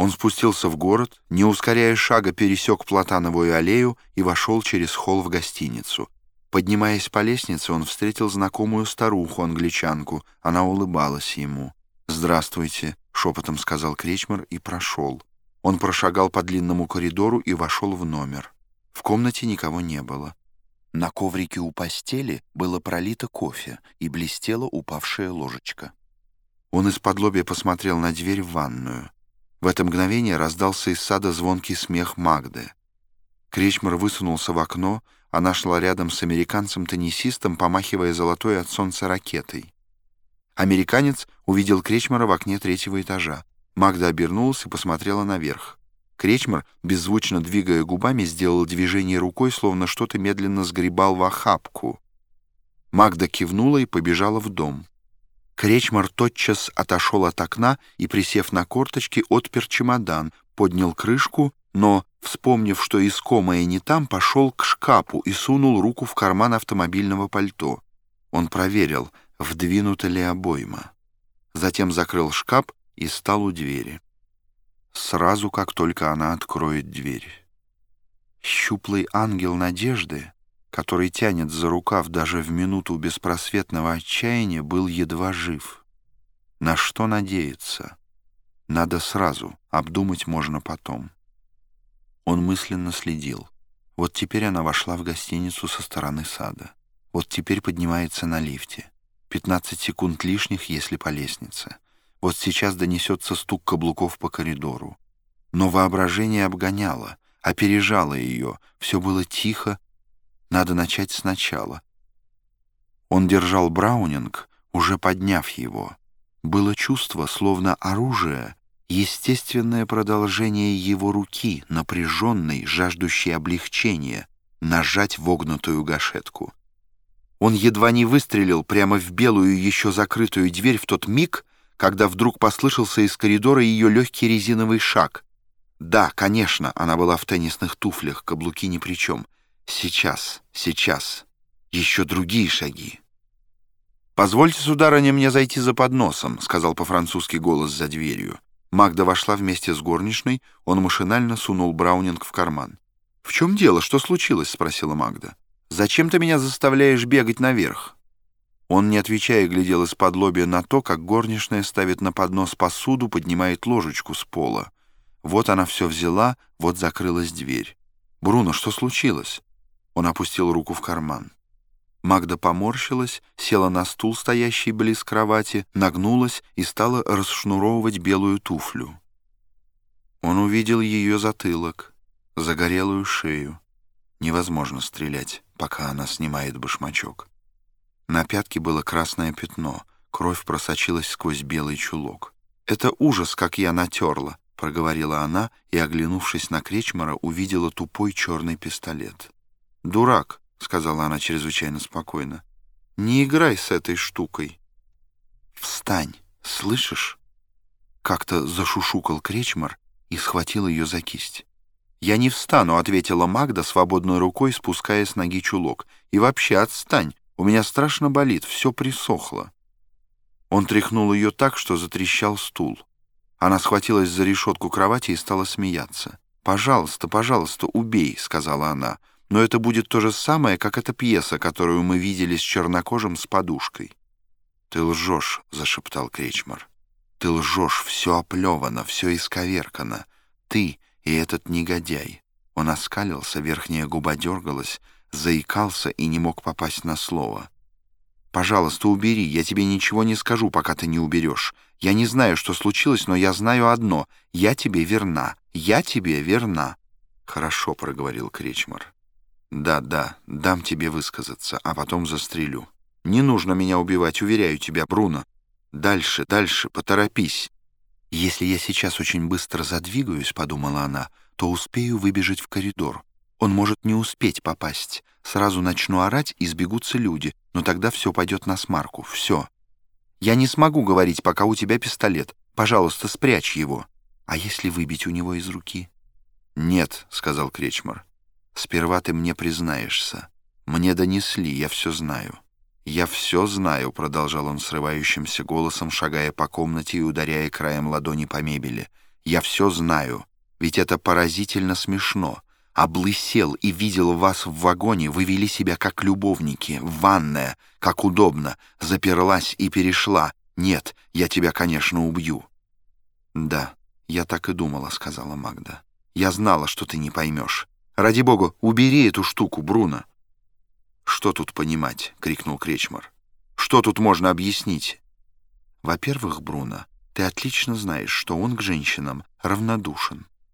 Он спустился в город, не ускоряя шага, пересек Платановую аллею и вошел через холл в гостиницу. Поднимаясь по лестнице, он встретил знакомую старуху-англичанку. Она улыбалась ему. «Здравствуйте», — шепотом сказал Кречмар и прошел. Он прошагал по длинному коридору и вошел в номер. В комнате никого не было. На коврике у постели было пролито кофе и блестела упавшая ложечка. Он из-под лобья посмотрел на дверь в ванную. В это мгновение раздался из сада звонкий смех Магды. Кречмар высунулся в окно, она шла рядом с американцем-теннисистом, помахивая золотой от солнца ракетой. Американец увидел Кречмара в окне третьего этажа. Магда обернулась и посмотрела наверх. Кречмар, беззвучно двигая губами, сделал движение рукой, словно что-то медленно сгребал в охапку. Магда кивнула и побежала в дом. Кречмар тотчас отошел от окна и, присев на корточки, отпер чемодан, поднял крышку, но, вспомнив, что искомое не там, пошел к шкафу и сунул руку в карман автомобильного пальто. Он проверил, вдвинута ли обойма. Затем закрыл шкаф и стал у двери. Сразу, как только она откроет дверь. Щуплый ангел надежды, который тянет за рукав даже в минуту беспросветного отчаяния, был едва жив. На что надеяться? Надо сразу, обдумать можно потом. Он мысленно следил. Вот теперь она вошла в гостиницу со стороны сада. Вот теперь поднимается на лифте. 15 секунд лишних, если по лестнице. Вот сейчас донесется стук каблуков по коридору. Но воображение обгоняло, опережало ее. Все было тихо. Надо начать сначала. Он держал Браунинг, уже подняв его. Было чувство, словно оружие, естественное продолжение его руки, напряженной, жаждущей облегчения, нажать вогнутую гашетку. Он едва не выстрелил прямо в белую еще закрытую дверь в тот миг, когда вдруг послышался из коридора ее легкий резиновый шаг. Да, конечно, она была в теннисных туфлях, каблуки ни при чем. Сейчас, сейчас. Еще другие шаги. «Позвольте, сударыня, мне зайти за подносом», — сказал по-французски голос за дверью. Магда вошла вместе с горничной, он машинально сунул Браунинг в карман. «В чем дело? Что случилось?» — спросила Магда. «Зачем ты меня заставляешь бегать наверх?» Он, не отвечая, глядел из-под лобья на то, как горничная ставит на поднос посуду, поднимает ложечку с пола. Вот она все взяла, вот закрылась дверь. «Бруно, что случилось?» Он опустил руку в карман. Магда поморщилась, села на стул, стоящий близ кровати, нагнулась и стала расшнуровывать белую туфлю. Он увидел ее затылок, загорелую шею. Невозможно стрелять, пока она снимает башмачок. На пятке было красное пятно, кровь просочилась сквозь белый чулок. «Это ужас, как я натерла», — проговорила она и, оглянувшись на Кречмара, увидела тупой черный пистолет. «Дурак», — сказала она чрезвычайно спокойно, — «не играй с этой штукой». «Встань, слышишь?» Как-то зашушукал Кречмар и схватил ее за кисть. «Я не встану», — ответила Магда, свободной рукой спуская с ноги чулок. «И вообще отстань, у меня страшно болит, все присохло». Он тряхнул ее так, что затрещал стул. Она схватилась за решетку кровати и стала смеяться. «Пожалуйста, пожалуйста, убей», — сказала она. «Но это будет то же самое, как эта пьеса, которую мы видели с чернокожим с подушкой». «Ты лжешь», — зашептал Кречмар. «Ты лжешь, все оплевано, все исковеркано. Ты и этот негодяй». Он оскалился, верхняя губа дергалась, заикался и не мог попасть на слово. «Пожалуйста, убери, я тебе ничего не скажу, пока ты не уберешь. Я не знаю, что случилось, но я знаю одно. Я тебе верна. Я тебе верна». «Хорошо», — проговорил Кречмар. «Да, да, дам тебе высказаться, а потом застрелю. Не нужно меня убивать, уверяю тебя, Бруно. Дальше, дальше, поторопись». «Если я сейчас очень быстро задвигаюсь», — подумала она, — «то успею выбежать в коридор. Он может не успеть попасть. Сразу начну орать, и сбегутся люди, но тогда все пойдет на смарку. Все. Я не смогу говорить, пока у тебя пистолет. Пожалуйста, спрячь его. А если выбить у него из руки? «Нет», — сказал Кречмар. «Сперва ты мне признаешься. Мне донесли, я все знаю». «Я все знаю», — продолжал он срывающимся голосом, шагая по комнате и ударяя краем ладони по мебели. Я все знаю. Ведь это поразительно смешно. Облысел и видел вас в вагоне, вы вели себя как любовники, ванная, как удобно, заперлась и перешла. Нет, я тебя, конечно, убью». «Да, я так и думала», — сказала Магда. «Я знала, что ты не поймешь. Ради бога, убери эту штуку, Бруно». «Что тут понимать?» — крикнул Кречмар. «Что тут можно объяснить?» «Во-первых, Бруно, ты отлично знаешь, что он к женщинам равнодушен.